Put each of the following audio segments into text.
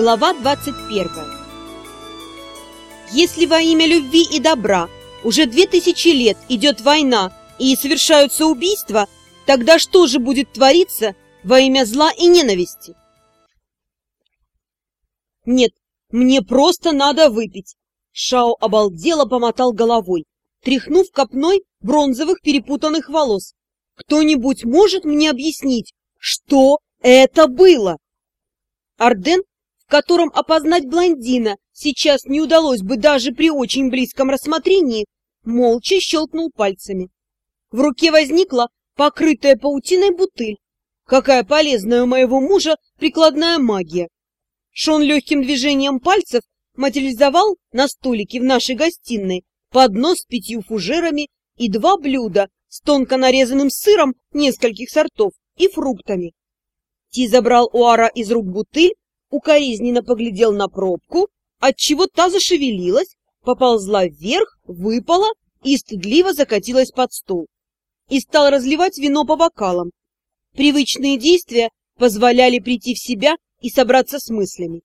Глава 21 Если во имя любви и добра уже две тысячи лет идет война и совершаются убийства, тогда что же будет твориться во имя зла и ненависти? Нет, мне просто надо выпить. Шао обалдело помотал головой, тряхнув копной бронзовых перепутанных волос. Кто-нибудь может мне объяснить, что это было? Арден котором опознать блондина сейчас не удалось бы даже при очень близком рассмотрении, молча щелкнул пальцами. В руке возникла покрытая паутиной бутыль. Какая полезная у моего мужа прикладная магия! Шон легким движением пальцев материализовал на столике в нашей гостиной поднос с пятью фужерами и два блюда с тонко нарезанным сыром нескольких сортов и фруктами. Ти забрал у Ара из рук бутыль укоризненно поглядел на пробку, отчего та зашевелилась, поползла вверх, выпала и стыдливо закатилась под стол. И стал разливать вино по бокалам. Привычные действия позволяли прийти в себя и собраться с мыслями.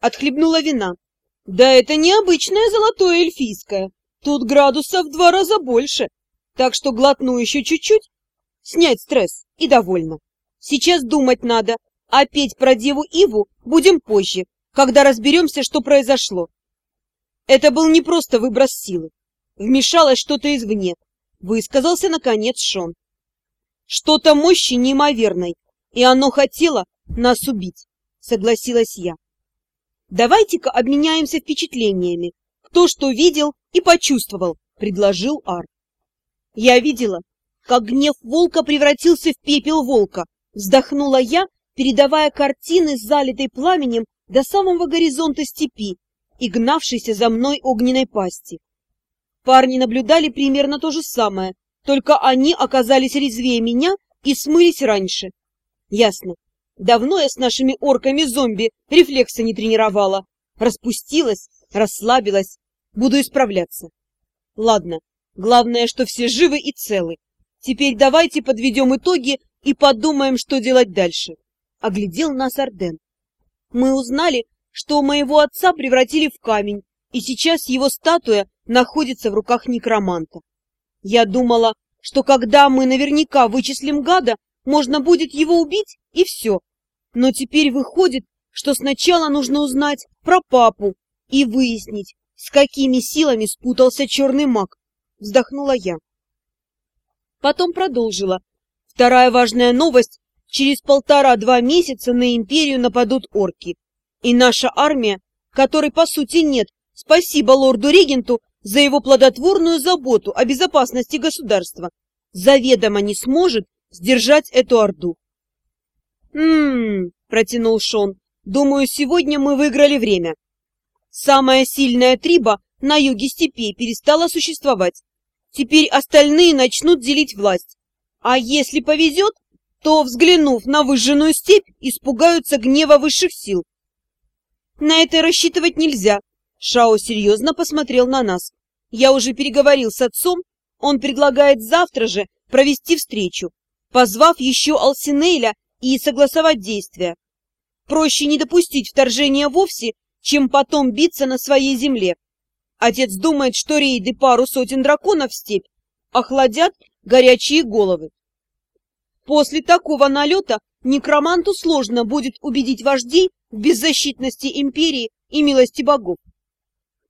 Отхлебнула вина. Да это необычное золотое эльфийское. Тут градусов в два раза больше. Так что глотну еще чуть-чуть, снять стресс и довольно. Сейчас думать надо, а петь про деву Иву будем позже, когда разберемся, что произошло. Это был не просто выброс силы. Вмешалось что-то извне. Высказался, наконец, Шон. Что-то мощи неимоверной, и оно хотело нас убить, согласилась я. Давайте-ка обменяемся впечатлениями. Кто что видел и почувствовал, предложил Ар. Я видела, как гнев волка превратился в пепел волка, вздохнула я передавая картины, залитой пламенем до самого горизонта степи и гнавшейся за мной огненной пасти. Парни наблюдали примерно то же самое, только они оказались резвее меня и смылись раньше. Ясно. Давно я с нашими орками-зомби рефлексы не тренировала. Распустилась, расслабилась. Буду исправляться. Ладно, главное, что все живы и целы. Теперь давайте подведем итоги и подумаем, что делать дальше оглядел нас Орден. Мы узнали, что моего отца превратили в камень, и сейчас его статуя находится в руках некроманта. Я думала, что когда мы наверняка вычислим гада, можно будет его убить, и все. Но теперь выходит, что сначала нужно узнать про папу и выяснить, с какими силами спутался черный маг. Вздохнула я. Потом продолжила. Вторая важная новость Через полтора-два месяца на империю нападут орки. И наша армия, которой по сути нет, спасибо лорду-регенту за его плодотворную заботу о безопасности государства, заведомо не сможет сдержать эту орду. «М-м-м», протянул Шон, — «думаю, сегодня мы выиграли время. Самая сильная триба на юге степей перестала существовать. Теперь остальные начнут делить власть. А если повезет, то, взглянув на выжженную степь, испугаются гнева высших сил. На это рассчитывать нельзя. Шао серьезно посмотрел на нас. Я уже переговорил с отцом, он предлагает завтра же провести встречу, позвав еще Алсинейля и согласовать действия. Проще не допустить вторжения вовсе, чем потом биться на своей земле. Отец думает, что рейды пару сотен драконов в степь охладят горячие головы. После такого налета некроманту сложно будет убедить вождей в беззащитности империи и милости богов.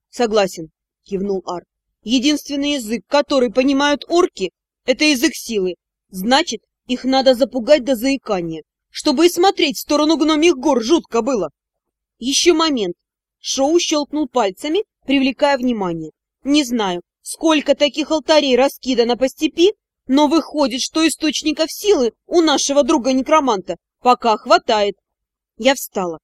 Согласен, кивнул Ар. Единственный язык, который понимают орки, это язык силы. Значит, их надо запугать до заикания, чтобы и смотреть в сторону гномих гор жутко было. Еще момент. Шоу щелкнул пальцами, привлекая внимание. Не знаю, сколько таких алтарей раскидано по степи, но выходит, что источников силы у нашего друга-некроманта пока хватает. Я встала.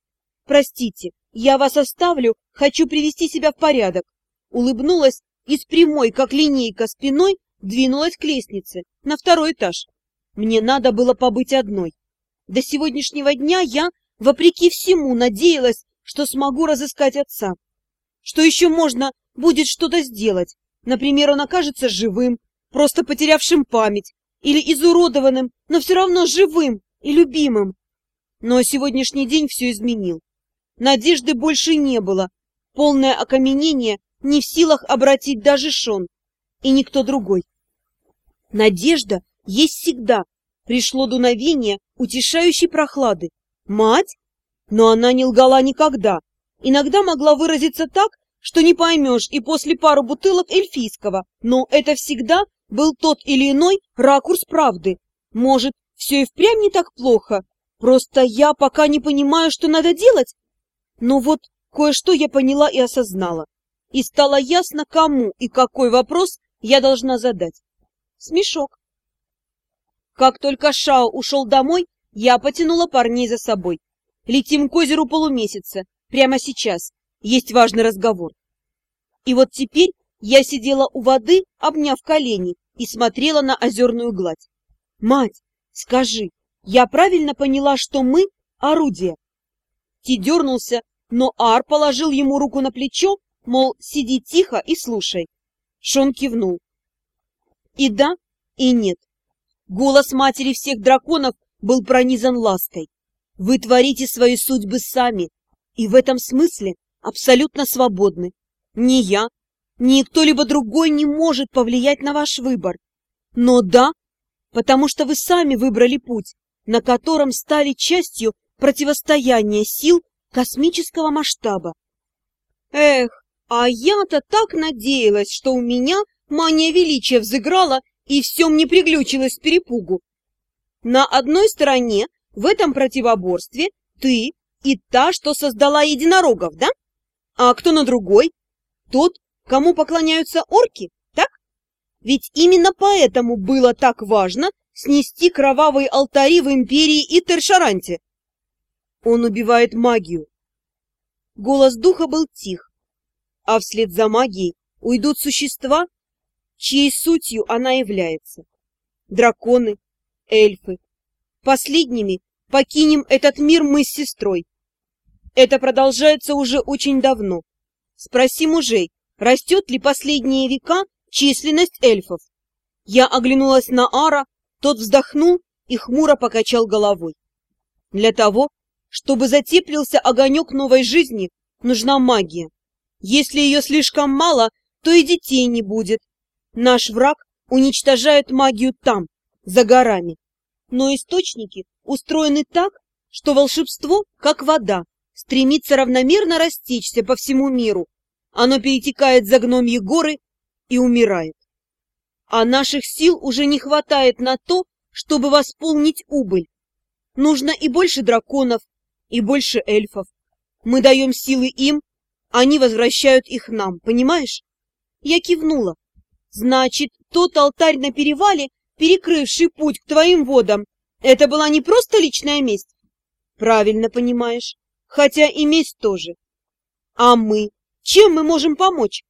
Простите, я вас оставлю, хочу привести себя в порядок. Улыбнулась и с прямой, как линейка, спиной двинулась к лестнице на второй этаж. Мне надо было побыть одной. До сегодняшнего дня я, вопреки всему, надеялась, что смогу разыскать отца. Что еще можно будет что-то сделать. Например, он окажется живым, просто потерявшим память, или изуродованным, но все равно живым и любимым. Но сегодняшний день все изменил. Надежды больше не было. Полное окаменение не в силах обратить даже Шон и никто другой. Надежда есть всегда. Пришло дуновение утешающей прохлады. Мать? Но она не лгала никогда. Иногда могла выразиться так, что не поймешь и после пару бутылок эльфийского, но это всегда был тот или иной ракурс правды. Может, все и впрямь не так плохо, просто я пока не понимаю, что надо делать? Но вот кое-что я поняла и осознала, и стало ясно, кому и какой вопрос я должна задать. Смешок. Как только Шао ушел домой, я потянула парней за собой. Летим к озеру полумесяца, прямо сейчас. Есть важный разговор. И вот теперь я сидела у воды, обняв колени, и смотрела на озерную гладь. Мать, скажи, я правильно поняла, что мы — орудие? Ти дернулся, но Ар положил ему руку на плечо, мол, сиди тихо и слушай. Шон кивнул. И да, и нет. Голос матери всех драконов был пронизан лаской. Вы творите свои судьбы сами, и в этом смысле абсолютно свободны. Ни я, ни кто-либо другой не может повлиять на ваш выбор. Но да, потому что вы сами выбрали путь, на котором стали частью противостояния сил космического масштаба. Эх, а я-то так надеялась, что у меня мания величия взыграла и все мне приглючилось перепугу. На одной стороне в этом противоборстве ты и та, что создала единорогов, да? А кто на другой? Тот, кому поклоняются орки, так? Ведь именно поэтому было так важно снести кровавые алтари в Империи и Тершаранте. Он убивает магию. Голос духа был тих, а вслед за магией уйдут существа, чьей сутью она является. Драконы, эльфы. Последними покинем этот мир мы с сестрой. Это продолжается уже очень давно. Спроси мужей, растет ли последние века численность эльфов. Я оглянулась на Ара, тот вздохнул и хмуро покачал головой. Для того, чтобы затеплился огонек новой жизни, нужна магия. Если ее слишком мало, то и детей не будет. Наш враг уничтожает магию там, за горами. Но источники устроены так, что волшебство, как вода, стремится равномерно растечься по всему миру. Оно перетекает за гномьи горы и умирает. А наших сил уже не хватает на то, чтобы восполнить убыль. Нужно и больше драконов, и больше эльфов. Мы даем силы им, они возвращают их нам, понимаешь? Я кивнула. Значит, тот алтарь на перевале, перекрывший путь к твоим водам, это была не просто личная месть? Правильно понимаешь хотя и месть тоже. А мы? Чем мы можем помочь?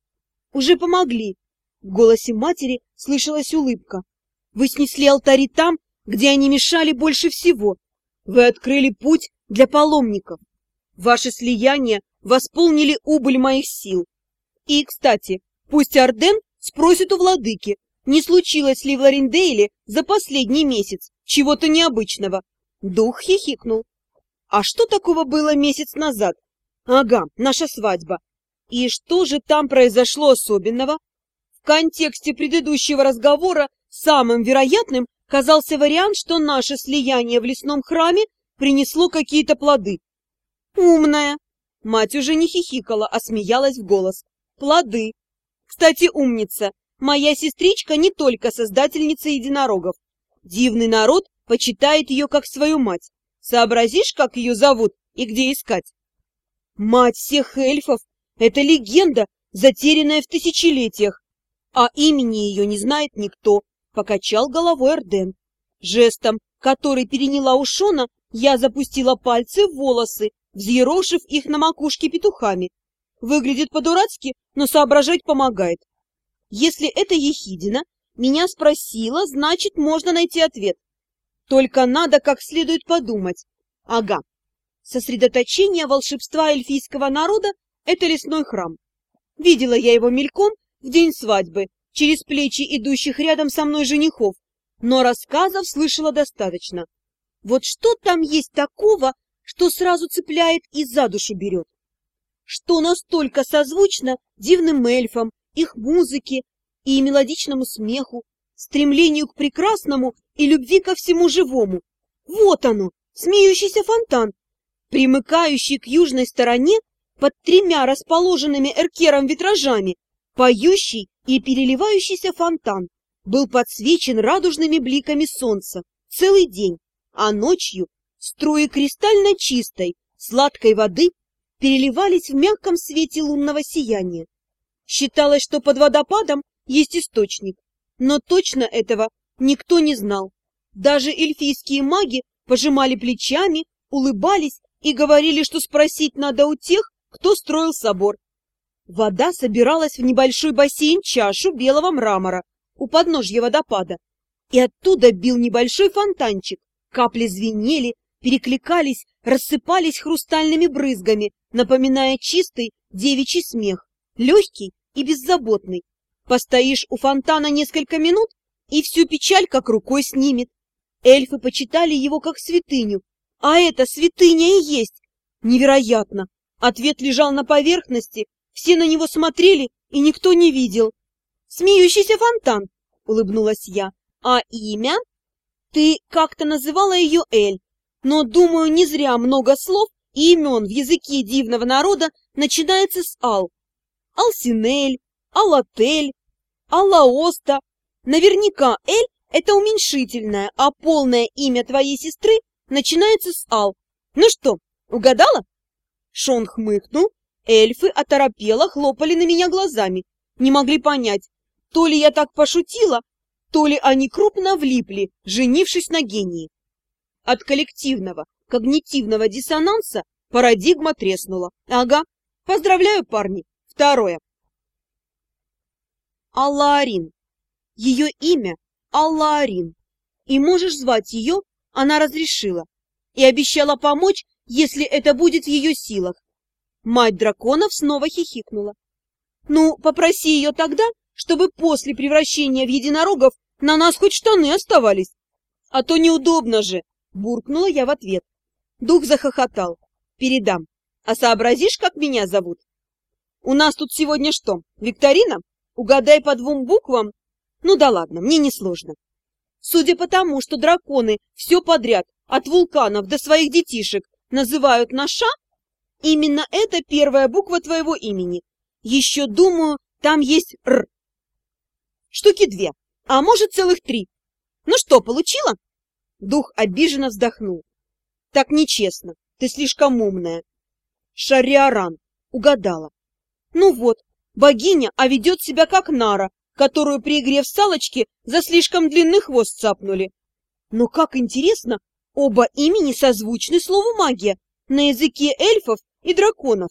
Уже помогли. В голосе матери слышалась улыбка. Вы снесли алтари там, где они мешали больше всего. Вы открыли путь для паломников. Ваши слияния восполнили убыль моих сил. И, кстати, пусть Арден спросит у владыки, не случилось ли в Ларендейле за последний месяц чего-то необычного. Дух хихикнул. А что такого было месяц назад? Ага, наша свадьба. И что же там произошло особенного? В контексте предыдущего разговора самым вероятным казался вариант, что наше слияние в лесном храме принесло какие-то плоды. Умная. Мать уже не хихикала, а смеялась в голос. Плоды. Кстати, умница. Моя сестричка не только создательница единорогов. Дивный народ почитает ее как свою мать. Сообразишь, как ее зовут и где искать? Мать всех эльфов — это легенда, затерянная в тысячелетиях, а имени ее не знает никто, — покачал головой Эрден. Жестом, который переняла у Шона, я запустила пальцы в волосы, взъерошив их на макушке петухами. Выглядит по-дурацки, но соображать помогает. Если это Ехидина, меня спросила, значит, можно найти ответ. Только надо как следует подумать. Ага, сосредоточение волшебства эльфийского народа — это лесной храм. Видела я его мельком в день свадьбы, через плечи идущих рядом со мной женихов, но рассказов слышала достаточно. Вот что там есть такого, что сразу цепляет и за душу берет? что настолько созвучно дивным эльфам, их музыке и мелодичному смеху, стремлению к прекрасному и любви ко всему живому. Вот оно, смеющийся фонтан, примыкающий к южной стороне под тремя расположенными эркером витражами, поющий и переливающийся фонтан был подсвечен радужными бликами солнца целый день, а ночью струи кристально чистой, сладкой воды переливались в мягком свете лунного сияния. Считалось, что под водопадом есть источник, но точно этого никто не знал. Даже эльфийские маги пожимали плечами, улыбались и говорили, что спросить надо у тех, кто строил собор. Вода собиралась в небольшой бассейн-чашу белого мрамора у подножья водопада, и оттуда бил небольшой фонтанчик. Капли звенели, перекликались, рассыпались хрустальными брызгами, напоминая чистый девичий смех, легкий и беззаботный. Постоишь у фонтана несколько минут, и всю печаль как рукой снимет. Эльфы почитали его как святыню, а это святыня и есть. Невероятно! Ответ лежал на поверхности, все на него смотрели, и никто не видел. «Смеющийся фонтан!» — улыбнулась я. «А имя?» «Ты как-то называла ее Эль, но, думаю, не зря много слов и имен в языке дивного народа начинается с «ал». Алсинель, Алатель, Аллаоста. Наверняка Эль — это уменьшительное, а полное имя твоей сестры начинается с Ал. Ну что, угадала? Шон хмыкнул. Эльфы оторопело хлопали на меня глазами. Не могли понять, то ли я так пошутила, то ли они крупно влипли, женившись на гении. От коллективного когнитивного диссонанса парадигма треснула. Ага, поздравляю, парни. Второе. Аллаарин. Ее имя Аллаарин. И можешь звать ее, она разрешила. И обещала помочь, если это будет в ее силах. Мать драконов снова хихикнула. Ну, попроси ее тогда, чтобы после превращения в единорогов на нас хоть штаны оставались. А то неудобно же, буркнула я в ответ. Дух захохотал. Передам. А сообразишь, как меня зовут? У нас тут сегодня что, викторина? Угадай по двум буквам? Ну да ладно, мне не сложно. Судя по тому, что драконы все подряд, от вулканов до своих детишек, называют наша, именно это первая буква твоего имени. Еще, думаю, там есть «р». Штуки две, а может целых три. Ну что, получила? Дух обиженно вздохнул. Так нечестно, ты слишком умная. Шариаран, угадала. Ну вот, Богиня, а ведет себя как нара, которую при игре в салочки за слишком длинный хвост цапнули. Но как интересно, оба имени созвучны слову магия на языке эльфов и драконов.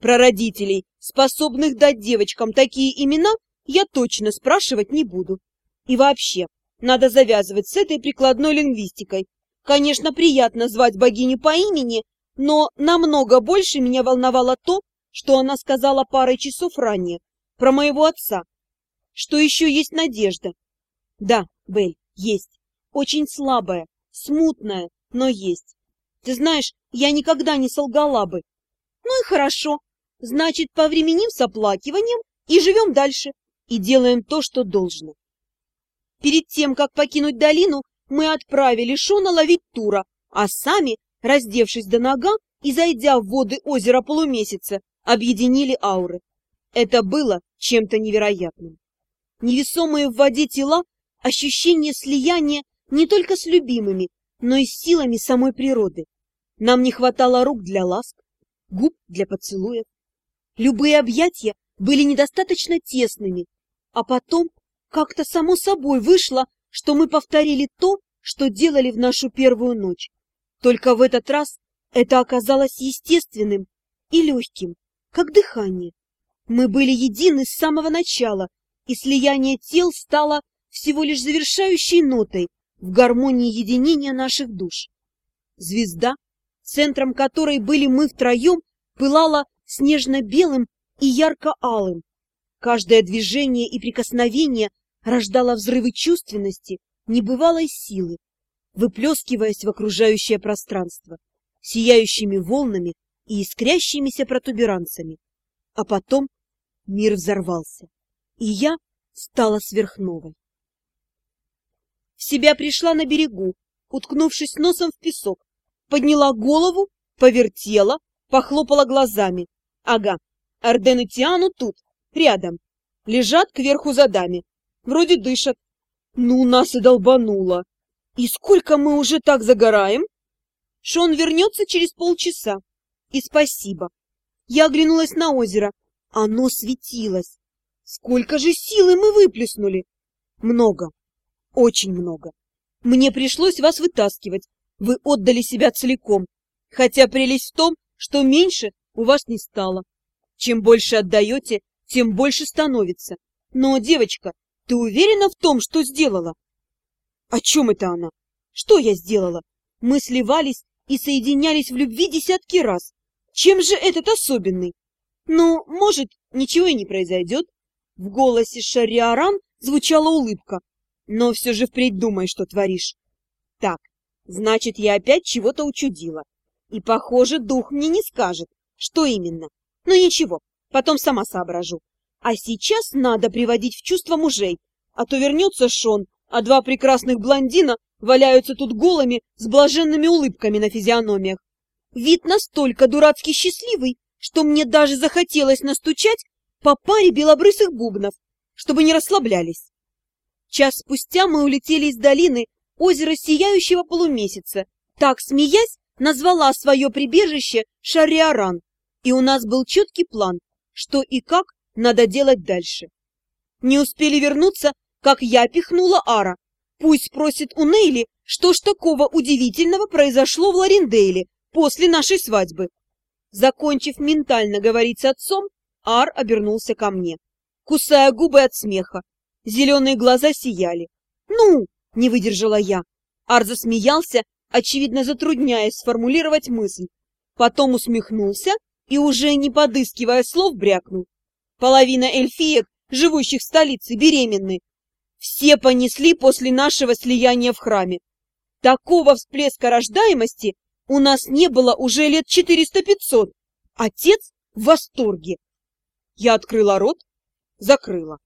Про родителей, способных дать девочкам такие имена, я точно спрашивать не буду. И вообще, надо завязывать с этой прикладной лингвистикой. Конечно, приятно звать богиню по имени, но намного больше меня волновало то, что она сказала парой часов ранее про моего отца, что еще есть надежда. Да, Бель, есть. Очень слабая, смутная, но есть. Ты знаешь, я никогда не солгала бы. Ну и хорошо. Значит, повременим с оплакиванием и живем дальше, и делаем то, что должно. Перед тем, как покинуть долину, мы отправили Шона ловить Тура, а сами, раздевшись до нога и зайдя в воды озера полумесяца, объединили ауры. Это было чем-то невероятным. Невесомые в воде тела, ощущение слияния не только с любимыми, но и с силами самой природы. Нам не хватало рук для ласк, губ для поцелуев. Любые объятия были недостаточно тесными, а потом как-то само собой вышло, что мы повторили то, что делали в нашу первую ночь. Только в этот раз это оказалось естественным и легким, как дыхание. Мы были едины с самого начала, и слияние тел стало всего лишь завершающей нотой в гармонии единения наших душ. Звезда, центром которой были мы втроем, пылала снежно-белым и ярко-алым. Каждое движение и прикосновение рождало взрывы чувственности, небывалой силы, выплескиваясь в окружающее пространство, сияющими волнами и искрящимися протуберанцами. А потом мир взорвался, и я стала сверхновой. Себя пришла на берегу, уткнувшись носом в песок, подняла голову, повертела, похлопала глазами. Ага, Арден и Тиану тут, рядом, лежат кверху задами, вроде дышат. Ну, нас и долбануло. И сколько мы уже так загораем? Шон вернется через полчаса. И спасибо. Я оглянулась на озеро. Оно светилось. Сколько же силы мы выплеснули? Много. Очень много. Мне пришлось вас вытаскивать. Вы отдали себя целиком. Хотя прелесть в том, что меньше у вас не стало. Чем больше отдаете, тем больше становится. Но, девочка, ты уверена в том, что сделала? О чем это она? Что я сделала? Мы сливались и соединялись в любви десятки раз. Чем же этот особенный? Ну, может, ничего и не произойдет. В голосе Шариаран звучала улыбка. Но все же впредь думай, что творишь. Так, значит, я опять чего-то учудила. И, похоже, дух мне не скажет, что именно. Но ничего, потом сама соображу. А сейчас надо приводить в чувство мужей, а то вернется Шон, а два прекрасных блондина валяются тут голыми с блаженными улыбками на физиономиях. Вид настолько дурацки счастливый, что мне даже захотелось настучать по паре белобрысых бубнов, чтобы не расслаблялись. Час спустя мы улетели из долины озера Сияющего Полумесяца. Так, смеясь, назвала свое прибежище Шариаран, и у нас был четкий план, что и как надо делать дальше. Не успели вернуться, как я пихнула Ара. Пусть спросит у Нейли, что ж такого удивительного произошло в Ларендейле после нашей свадьбы. Закончив ментально говорить с отцом, Ар обернулся ко мне, кусая губы от смеха. Зеленые глаза сияли. «Ну!» — не выдержала я. Ар засмеялся, очевидно затрудняясь сформулировать мысль. Потом усмехнулся и, уже не подыскивая слов, брякнул. Половина эльфиек, живущих в столице, беременны. Все понесли после нашего слияния в храме. Такого всплеска рождаемости у нас не было уже лет четыреста-пятьсот. Отец в восторге. Я открыла рот, закрыла.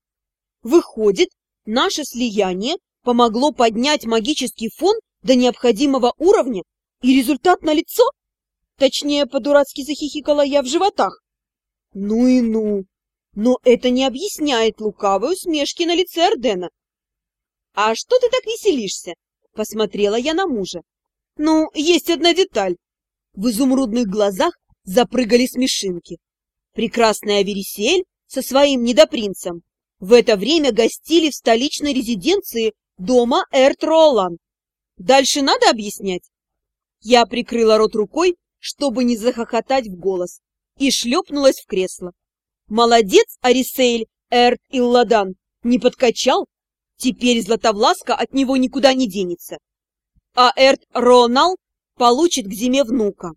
Выходит, наше слияние помогло поднять магический фон до необходимого уровня, и результат налицо? Точнее, по-дурацки захихикала я в животах. Ну и ну! Но это не объясняет лукавой усмешки на лице Ордена. «А что ты так веселишься?» — посмотрела я на мужа. «Ну, есть одна деталь». В изумрудных глазах запрыгали смешинки. Прекрасная Верисель со своим недопринцем в это время гостили в столичной резиденции дома Эртролан. Дальше надо объяснять? Я прикрыла рот рукой, чтобы не захохотать в голос, и шлепнулась в кресло. Молодец, Арисейль Эрт Илладан, не подкачал? Теперь Златовласка от него никуда не денется. А Эрт Ронал получит к зиме внука.